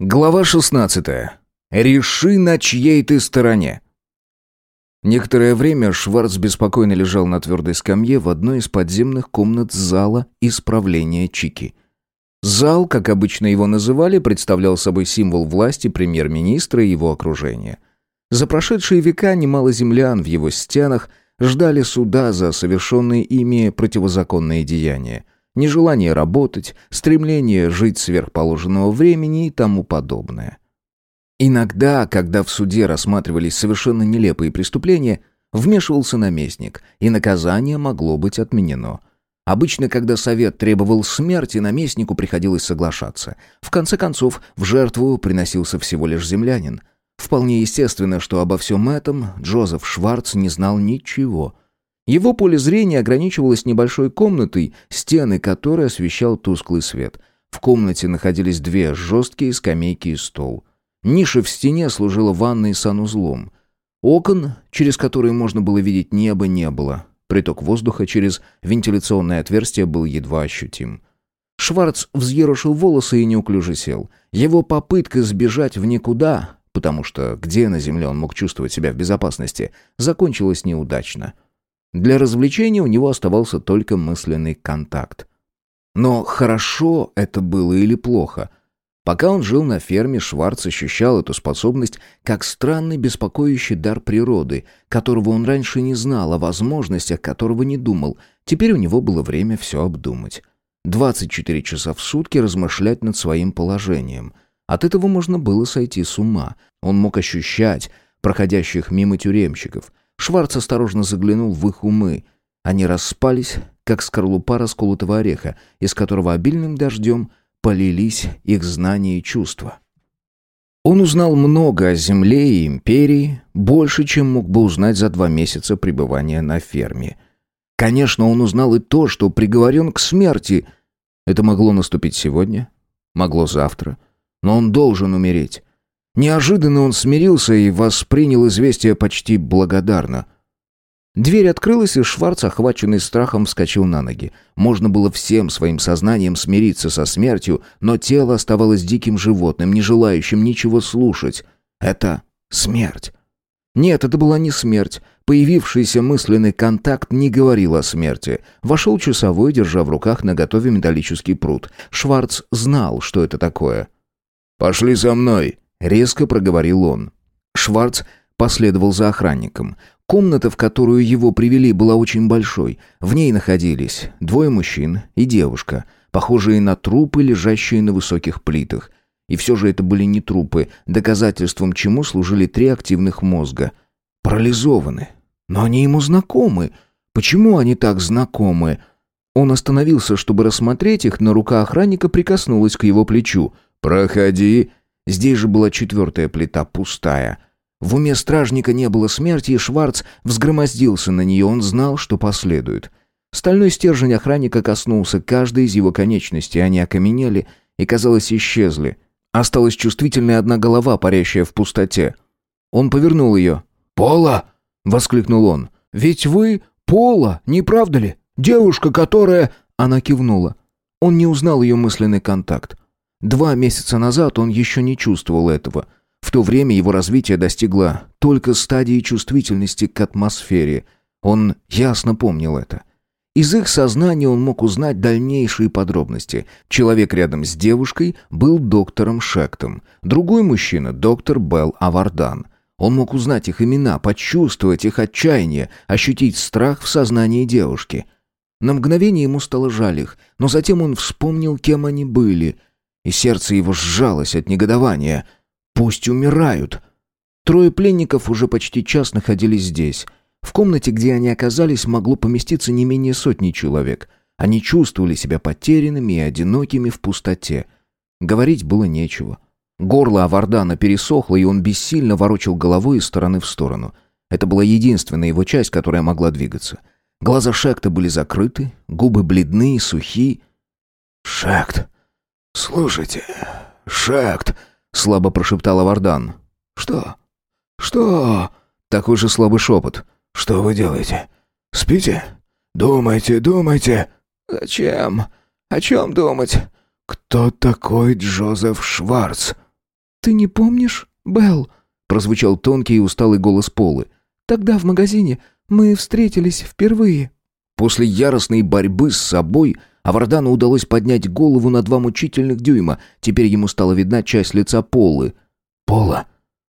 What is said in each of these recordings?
Глава 16. Реши, на чьей ты стороне. Некоторое время Шварц беспокойно лежал на твердой скамье в одной из подземных комнат зала исправления Чики. Зал, как обычно его называли, представлял собой символ власти премьер-министра и его окружения. За прошедшие века немало землян в его стенах ждали суда за совершенные ими противозаконные деяния – нежелание работать, стремление жить сверхположенного времени и тому подобное. Иногда, когда в суде рассматривались совершенно нелепые преступления, вмешивался наместник, и наказание могло быть отменено. Обычно, когда совет требовал смерти, наместнику приходилось соглашаться. В конце концов, в жертву приносился всего лишь землянин. Вполне естественно, что обо всем этом Джозеф Шварц не знал ничего – его поле зрения ограничивалось небольшой комнатой, стены которой освещал тусклый свет. В комнате находились две жесткие скамейки и стол. Ниша в стене служила ванной и санузлом. Окон, через которые можно было видеть небо, не было. Приток воздуха через вентиляционное отверстие был едва ощутим. Шварц взъерошил волосы и неуклюже сел. Его попытка сбежать в никуда, потому что где на земле он мог чувствовать себя в безопасности, закончилась неудачно. — для развлечения у него оставался только мысленный контакт. Но хорошо это было или плохо? Пока он жил на ферме, Шварц ощущал эту способность как странный беспокоящий дар природы, которого он раньше не знал, о возможностях которого не думал. Теперь у него было время все обдумать. 24 часа в сутки размышлять над своим положением. От этого можно было сойти с ума. Он мог ощущать проходящих мимо тюремщиков, Шварц осторожно заглянул в их умы. Они распались, как скорлупа расколотого ореха, из которого обильным дождем полились их знания и чувства. Он узнал много о земле и империи, больше, чем мог бы узнать за два месяца пребывания на ферме. Конечно, он узнал и то, что приговорен к смерти. Это могло наступить сегодня, могло завтра, но он должен умереть. Неожиданно он смирился и воспринял известие почти благодарно. Дверь открылась, и Шварц, охваченный страхом, вскочил на ноги. Можно было всем своим сознанием смириться со смертью, но тело оставалось диким животным, не желающим ничего слушать. Это смерть. Нет, это была не смерть. Появившийся мысленный контакт не говорил о смерти. Вошел часовой, держа в руках наготове металлический пруд. Шварц знал, что это такое. «Пошли за мной!» Резко проговорил он. Шварц последовал за охранником. Комната, в которую его привели, была очень большой. В ней находились двое мужчин и девушка, похожие на трупы, лежащие на высоких плитах. И все же это были не трупы, доказательством чему служили три активных мозга. Парализованы. Но они ему знакомы. Почему они так знакомы? Он остановился, чтобы рассмотреть их, но рука охранника прикоснулась к его плечу. «Проходи», Здесь же была четвертая плита, пустая. В уме стражника не было смерти, и Шварц взгромоздился на нее, он знал, что последует. Стальной стержень охранника коснулся каждой из его конечностей, они окаменели и, казалось, исчезли. Осталась чувствительная одна голова, парящая в пустоте. Он повернул ее. «Пола!» — воскликнул он. «Ведь вы Пола, не правда ли? Девушка, которая...» Она кивнула. Он не узнал ее мысленный контакт. Два месяца назад он еще не чувствовал этого. В то время его развитие достигло только стадии чувствительности к атмосфере. Он ясно помнил это. Из их сознания он мог узнать дальнейшие подробности. Человек рядом с девушкой был доктором Шектом. Другой мужчина — доктор Белл Авардан. Он мог узнать их имена, почувствовать их отчаяние, ощутить страх в сознании девушки. На мгновение ему стало жаль их, но затем он вспомнил, кем они были — и сердце его сжалось от негодования. «Пусть умирают!» Трое пленников уже почти час находились здесь. В комнате, где они оказались, могло поместиться не менее сотни человек. Они чувствовали себя потерянными и одинокими в пустоте. Говорить было нечего. Горло Авардана пересохло, и он бессильно ворочал головой из стороны в сторону. Это была единственная его часть, которая могла двигаться. Глаза Шекта были закрыты, губы бледны и сухи. «Шект!» «Слушайте, Шакт!» — слабо прошептал Авардан. «Что? Что?» — такой же слабый шепот. «Что вы делаете? Спите? Думайте, думайте!» «Зачем? О чем думать?» «Кто такой Джозеф Шварц?» «Ты не помнишь, Белл?» прозвучал тонкий и усталый голос Полы. «Тогда в магазине мы встретились впервые». После яростной борьбы с собой Авардану удалось поднять голову на два мучительных дюйма. Теперь ему стала видна часть лица Полы. «Пола!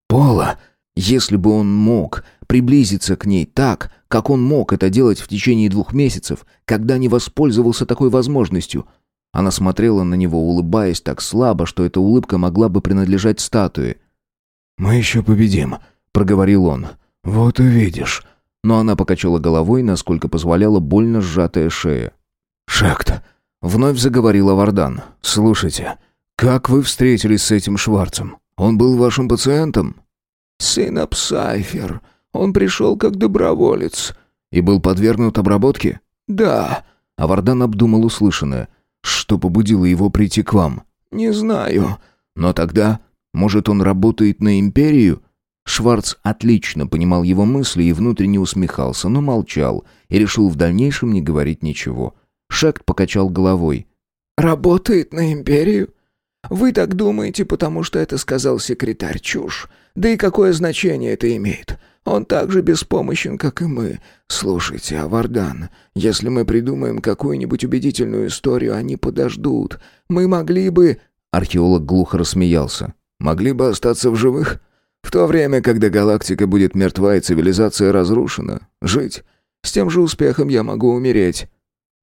Пола!» Если бы он мог приблизиться к ней так, как он мог это делать в течение двух месяцев, когда не воспользовался такой возможностью. Она смотрела на него, улыбаясь так слабо, что эта улыбка могла бы принадлежать статуе. «Мы еще победим», — проговорил он. «Вот увидишь». Но она покачала головой, насколько позволяла больно сжатая шея. «Шахт», — вновь заговорила Вардан. «Слушайте, как вы встретились с этим Шварцем? Он был вашим пациентом?» «Сын Апсайфер. Он пришел как доброволец». «И был подвергнут обработке?» «Да». А Вардан обдумал услышанное. «Что побудило его прийти к вам?» «Не знаю». «Но тогда, может, он работает на Империю?» Шварц отлично понимал его мысли и внутренне усмехался, но молчал и решил в дальнейшем не говорить ничего. Шект покачал головой. «Работает на Империю? Вы так думаете, потому что это сказал секретарь чушь. Да и какое значение это имеет? Он так же беспомощен, как и мы. Слушайте, Авардан, если мы придумаем какую-нибудь убедительную историю, они подождут. Мы могли бы...» Археолог глухо рассмеялся. «Могли бы остаться в живых? В то время, когда галактика будет мертва и цивилизация разрушена. Жить. С тем же успехом я могу умереть».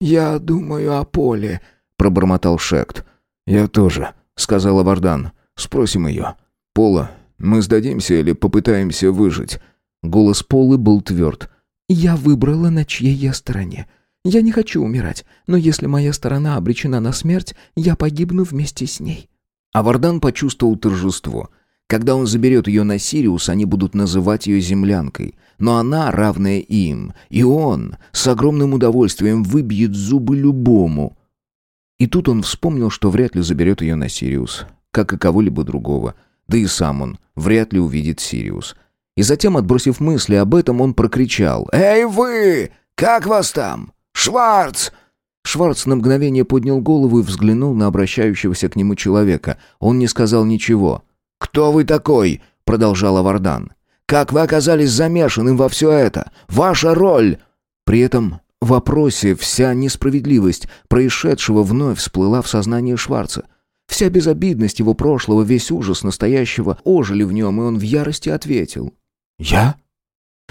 «Я думаю о поле», — пробормотал Шект. «Я тоже», — сказала Вардан. «Спросим ее. Пола, мы сдадимся или попытаемся выжить?» Голос Полы был тверд. «Я выбрала, на чьей я стороне. Я не хочу умирать, но если моя сторона обречена на смерть, я погибну вместе с ней». А Вардан почувствовал торжество. Когда он заберет ее на Сириус, они будут называть ее землянкой. Но она, равная им, и он, с огромным удовольствием выбьет зубы любому. И тут он вспомнил, что вряд ли заберет ее на Сириус, как и кого-либо другого. Да и сам он вряд ли увидит Сириус. И затем, отбросив мысли об этом, он прокричал «Эй вы! Как вас там? Шварц!» Шварц на мгновение поднял голову и взглянул на обращающегося к нему человека. Он не сказал ничего. «Кто вы такой?» — продолжал Авардан. «Как вы оказались замешанным во все это? Ваша роль!» При этом в вопросе вся несправедливость происшедшего вновь всплыла в сознание Шварца. Вся безобидность его прошлого, весь ужас настоящего ожили в нем, и он в ярости ответил. «Я?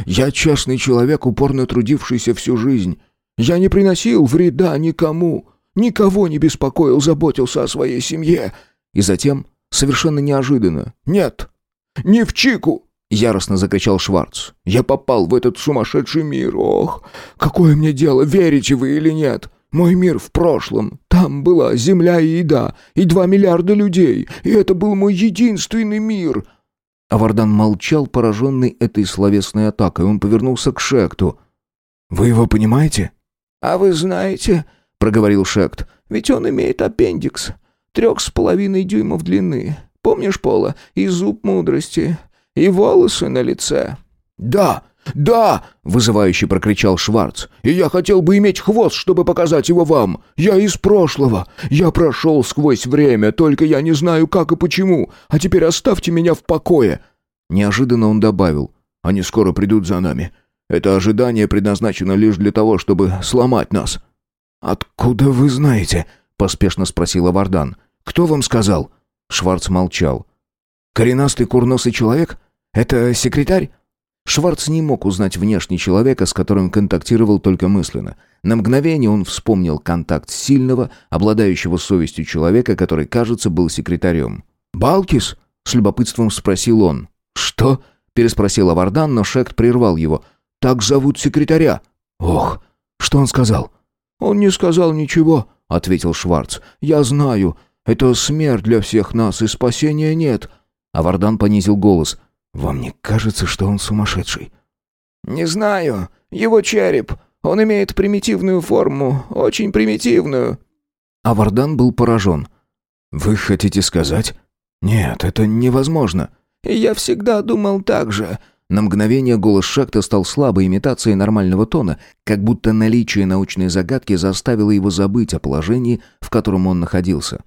Я честный человек, упорно трудившийся всю жизнь. Я не приносил вреда никому, никого не беспокоил, заботился о своей семье». И затем Совершенно неожиданно. «Нет! Не в Чику!» — яростно закричал Шварц. «Я попал в этот сумасшедший мир. Ох, какое мне дело, верите вы или нет? Мой мир в прошлом. Там была земля и еда, и два миллиарда людей. И это был мой единственный мир». Авардан молчал, пораженный этой словесной атакой. Он повернулся к Шекту. «Вы его понимаете?» «А вы знаете...» — проговорил Шект. «Ведь он имеет аппендикс трех с половиной дюймов длины. Помнишь, Пола? И зуб мудрости. И волосы на лице». «Да, да!» — вызывающе прокричал Шварц. «И я хотел бы иметь хвост, чтобы показать его вам. Я из прошлого. Я прошел сквозь время, только я не знаю, как и почему. А теперь оставьте меня в покое». Неожиданно он добавил. «Они скоро придут за нами. Это ожидание предназначено лишь для того, чтобы сломать нас». «Откуда вы знаете?» — поспешно спросила Вардан. Кто вам сказал?» Шварц молчал. «Коренастый курносый человек? Это секретарь?» Шварц не мог узнать внешний человека, с которым контактировал только мысленно. На мгновение он вспомнил контакт сильного, обладающего совестью человека, который, кажется, был секретарем. «Балкис?» — с любопытством спросил он. «Что?» — переспросил Авардан, но Шект прервал его. «Так зовут секретаря». «Ох, что он сказал?» «Он не сказал ничего», — ответил Шварц. «Я знаю. Это смерть для всех нас, и спасения нет». А Вардан понизил голос. «Вам не кажется, что он сумасшедший?» «Не знаю. Его череп. Он имеет примитивную форму, очень примитивную». А Вардан был поражен. «Вы хотите сказать?» «Нет, это невозможно». «Я всегда думал так же». На мгновение голос Шакта стал слабой имитацией нормального тона, как будто наличие научной загадки заставило его забыть о положении, в котором он находился.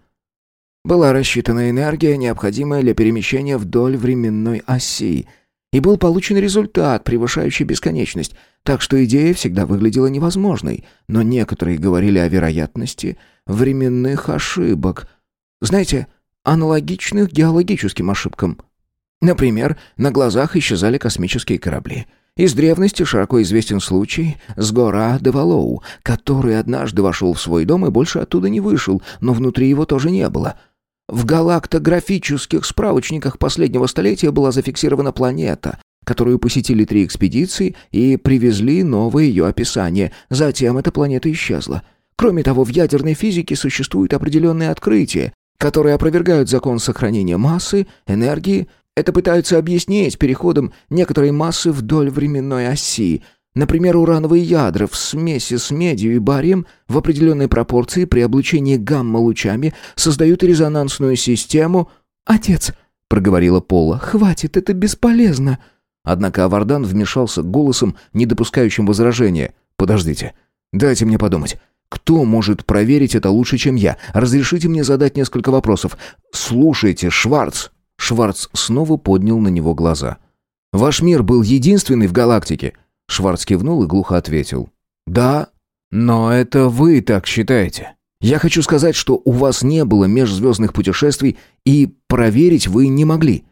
Была рассчитана энергия, необходимая для перемещения вдоль временной оси. И был получен результат, превышающий бесконечность, так что идея всегда выглядела невозможной, но некоторые говорили о вероятности временных ошибок. Знаете, аналогичных геологическим ошибкам. Например, на глазах исчезали космические корабли. Из древности широко известен случай с гора Девалоу, который однажды вошел в свой дом и больше оттуда не вышел, но внутри его тоже не было. В галактографических справочниках последнего столетия была зафиксирована планета, которую посетили три экспедиции и привезли новое ее описание. Затем эта планета исчезла. Кроме того, в ядерной физике существуют определенные открытия, которые опровергают закон сохранения массы, энергии. Это пытаются объяснить переходом некоторой массы вдоль временной оси. Например, урановые ядра в смеси с медью и барием в определенной пропорции при облучении гамма-лучами создают резонансную систему. «Отец», — проговорила Пола, — «хватит, это бесполезно». Однако Авардан вмешался голосом, не допускающим возражения. «Подождите, дайте мне подумать. Кто может проверить это лучше, чем я? Разрешите мне задать несколько вопросов. Слушайте, Шварц. Шварц снова поднял на него глаза. Ваш мир был единственный в галактике. Шварц кивнул и глухо ответил: "Да, но это вы так считаете. Я хочу сказать, что у вас не было межзвездных путешествий и проверить вы не могли.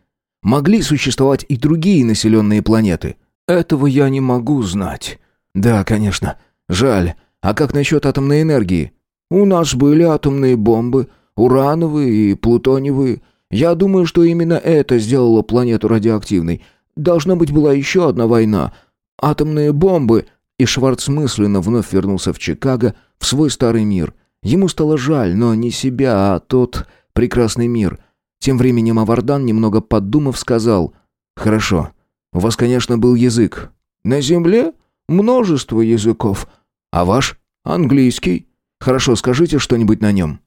Могли существовать и другие населенные планеты. Этого я не могу знать. Да, конечно. Жаль. А как насчет атомной энергии? У нас были атомные бомбы, урановые и плутониевые. Я думаю, что именно это сделало планету радиоактивной. Должна быть была еще одна война. Атомные бомбы... И Шварц мысленно вновь вернулся в Чикаго, в свой старый мир. Ему стало жаль, но не себя, а тот прекрасный мир. Тем временем Авардан, немного подумав, сказал, «Хорошо, у вас, конечно, был язык». «На Земле множество языков», «А ваш?» «Английский». «Хорошо, скажите что-нибудь на нем».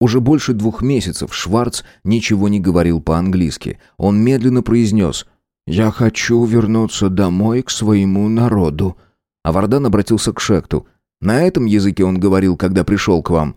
Уже больше двух месяцев Шварц ничего не говорил по-английски. Он медленно произнес «Я хочу вернуться домой к своему народу». А Вардан обратился к Шекту. «На этом языке он говорил, когда пришел к вам?»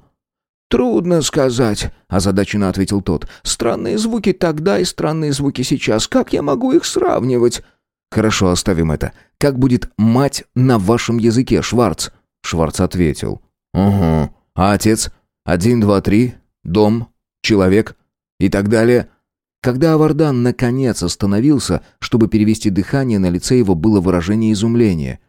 «Трудно сказать», — озадаченно ответил тот. «Странные звуки тогда и странные звуки сейчас. Как я могу их сравнивать?» «Хорошо, оставим это. Как будет «мать» на вашем языке, Шварц?» Шварц ответил. «Угу. А отец? Один, два, три. Дом. Человек. И так далее». Когда Авардан наконец остановился, чтобы перевести дыхание, на лице его было выражение изумления.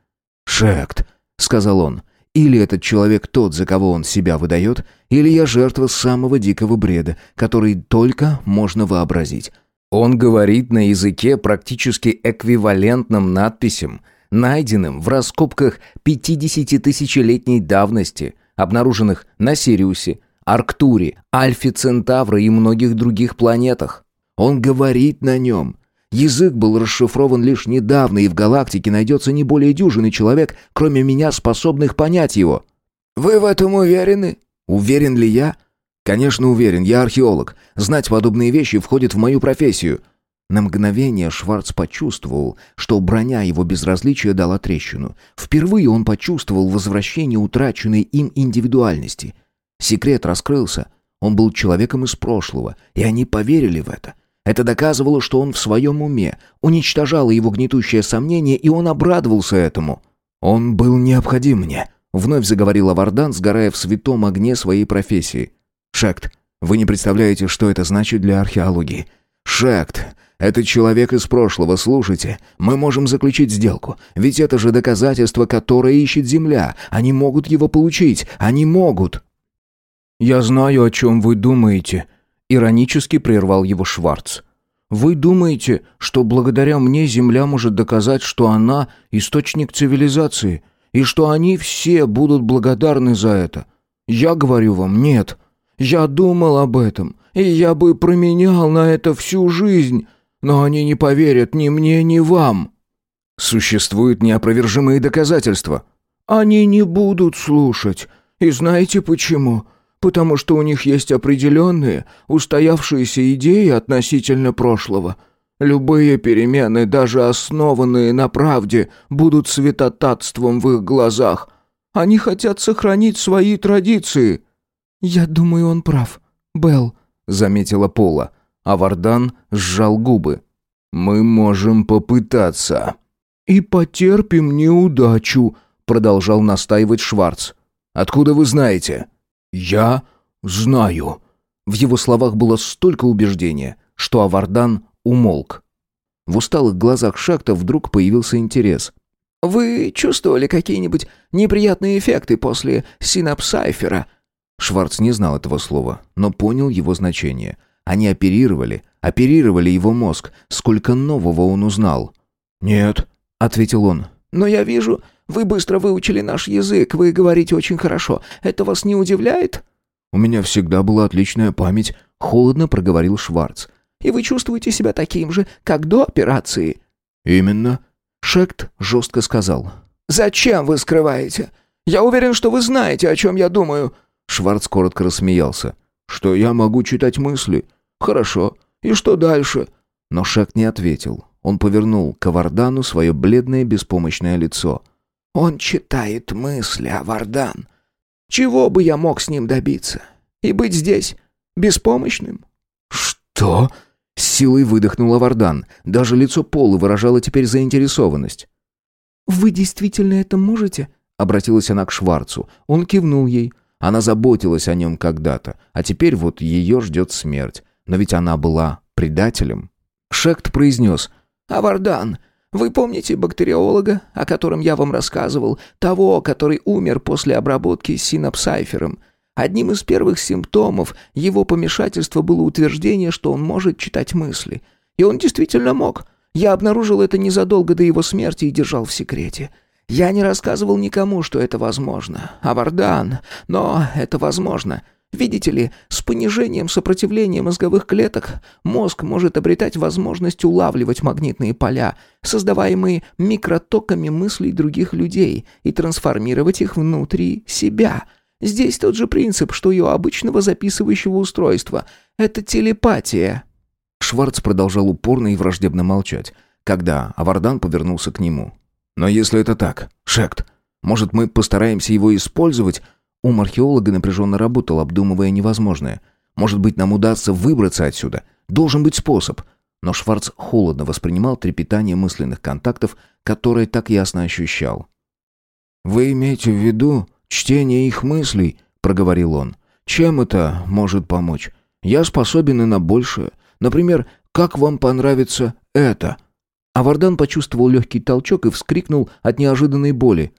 «Шект», — сказал он, — «или этот человек тот, за кого он себя выдает, или я жертва самого дикого бреда, который только можно вообразить». Он говорит на языке, практически эквивалентном надписям, найденным в раскопках 50-тысячелетней давности, обнаруженных на Сириусе, Арктуре, Альфе Центавра и многих других планетах. Он говорит на нем. Язык был расшифрован лишь недавно, и в галактике найдется не более дюжины человек, кроме меня, способных понять его. «Вы в этом уверены?» «Уверен ли я?» «Конечно уверен, я археолог. Знать подобные вещи входит в мою профессию. На мгновение Шварц почувствовал, что броня его безразличия дала трещину. Впервые он почувствовал возвращение утраченной им индивидуальности. Секрет раскрылся. Он был человеком из прошлого, и они поверили в это. Это доказывало, что он в своем уме, уничтожало его гнетущее сомнение, и он обрадовался этому. «Он был необходим мне», — вновь заговорил Авардан, сгорая в святом огне своей профессии. «Шект, вы не представляете, что это значит для археологии. Шект, это человек из прошлого, слушайте. Мы можем заключить сделку. Ведь это же доказательство, которое ищет Земля. Они могут его получить. Они могут. Я знаю, о чем вы думаете. Иронически прервал его Шварц. Вы думаете, что благодаря мне Земля может доказать, что она источник цивилизации, и что они все будут благодарны за это? Я говорю вам, нет. Я думал об этом, и я бы променял на это всю жизнь. Но они не поверят ни мне, ни вам. Существуют неопровержимые доказательства. Они не будут слушать. И знаете почему? Потому что у них есть определенные, устоявшиеся идеи относительно прошлого. Любые перемены, даже основанные на правде, будут святотатством в их глазах. Они хотят сохранить свои традиции. Я думаю, он прав. Белл, заметила Пола. А Вардан сжал губы. «Мы можем попытаться». «И потерпим неудачу», — продолжал настаивать Шварц. «Откуда вы знаете?» «Я знаю». В его словах было столько убеждения, что Авардан умолк. В усталых глазах Шакта вдруг появился интерес. «Вы чувствовали какие-нибудь неприятные эффекты после синапсайфера?» Шварц не знал этого слова, но понял его значение. Они оперировали, оперировали его мозг. Сколько нового он узнал. «Нет», — ответил он. «Но я вижу, вы быстро выучили наш язык, вы говорите очень хорошо. Это вас не удивляет?» «У меня всегда была отличная память», — холодно проговорил Шварц. «И вы чувствуете себя таким же, как до операции?» «Именно», — Шект жестко сказал. «Зачем вы скрываете? Я уверен, что вы знаете, о чем я думаю». Шварц коротко рассмеялся. «Что я могу читать мысли? Хорошо. И что дальше?» Но Шект не ответил. Он повернул к Авардану свое бледное беспомощное лицо. Он читает мысли, Авардан. Чего бы я мог с ним добиться? И быть здесь беспомощным? Что? С силой выдохнул Авардан. Даже лицо Полы выражало теперь заинтересованность. «Вы действительно это можете?» Обратилась она к Шварцу. Он кивнул ей. Она заботилась о нем когда-то, а теперь вот ее ждет смерть. Но ведь она была предателем. Шект произнес. «Авардан, вы помните бактериолога, о котором я вам рассказывал, того, который умер после обработки синапсайфером? Одним из первых симптомов его помешательства было утверждение, что он может читать мысли. И он действительно мог. Я обнаружил это незадолго до его смерти и держал в секрете. Я не рассказывал никому, что это возможно. Авардан, но это возможно. Видите ли, с понижением сопротивления мозговых клеток мозг может обретать возможность улавливать магнитные поля, создаваемые микротоками мыслей других людей, и трансформировать их внутри себя. Здесь тот же принцип, что и у обычного записывающего устройства. Это телепатия. Шварц продолжал упорно и враждебно молчать, когда Авардан повернулся к нему. «Но если это так, Шект, может, мы постараемся его использовать Ум археолога напряженно работал, обдумывая невозможное. Может быть, нам удастся выбраться отсюда. Должен быть способ. Но Шварц холодно воспринимал трепетание мысленных контактов, которые так ясно ощущал. «Вы имеете в виду чтение их мыслей?» — проговорил он. «Чем это может помочь? Я способен и на большее. Например, как вам понравится это?» Авардан почувствовал легкий толчок и вскрикнул от неожиданной боли.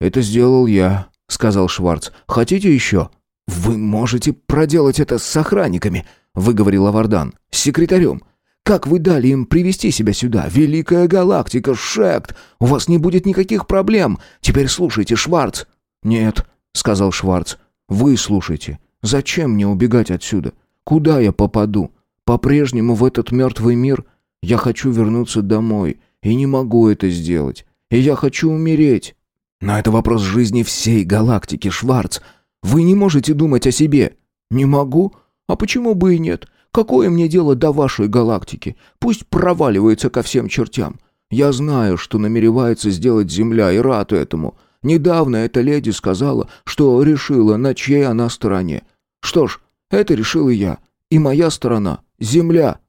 «Это сделал я», сказал Шварц. «Хотите еще?» «Вы можете проделать это с охранниками», — выговорил Авардан. «С секретарем. Как вы дали им привести себя сюда? Великая галактика, Шект! У вас не будет никаких проблем. Теперь слушайте, Шварц!» «Нет», — сказал Шварц. «Вы слушайте. Зачем мне убегать отсюда? Куда я попаду? По-прежнему в этот мертвый мир? Я хочу вернуться домой, и не могу это сделать. И я хочу умереть. Но это вопрос жизни всей галактики, Шварц. Вы не можете думать о себе. Не могу? А почему бы и нет? Какое мне дело до вашей галактики? Пусть проваливается ко всем чертям. Я знаю, что намеревается сделать Земля, и рад этому. Недавно эта леди сказала, что решила, на чьей она стороне. Что ж, это решил и я. И моя сторона — Земля.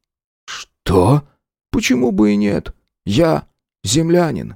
Что? Почему бы и нет? Я землянин.